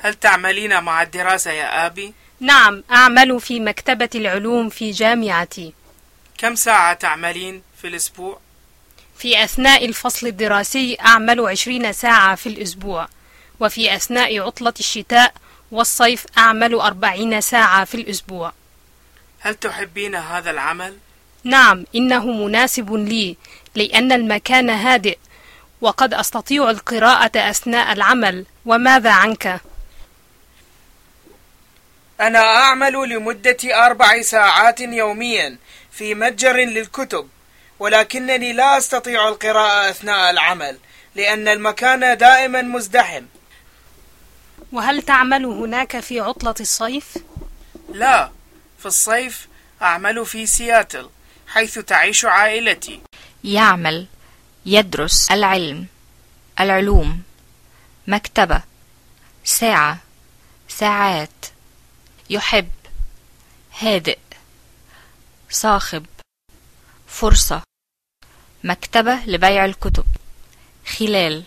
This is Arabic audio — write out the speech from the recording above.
هل تعملين مع الدراسة يا آبي؟ نعم أعمل في مكتبة العلوم في جامعتي كم ساعة تعملين في الأسبوع؟ في أثناء الفصل الدراسي أعمل عشرين ساعة في الأسبوع وفي أثناء عطلة الشتاء والصيف أعمل أربعين ساعة في الأسبوع هل تحبين هذا العمل؟ نعم إنه مناسب لي لأن المكان هادئ وقد أستطيع القراءة أثناء العمل وماذا عنك؟ أنا أعمل لمدة أربع ساعات يوميا في متجر للكتب ولكنني لا أستطيع القراءة أثناء العمل لأن المكان دائما مزدحم. وهل تعمل هناك في عطلة الصيف؟ لا في الصيف أعمل في سياتل حيث تعيش عائلتي. يعمل يدرس العلم العلوم مكتبة ساعة ساعات. يحب. هادئ. صاخب. فرصة. مكتبة لبيع الكتب. خلال.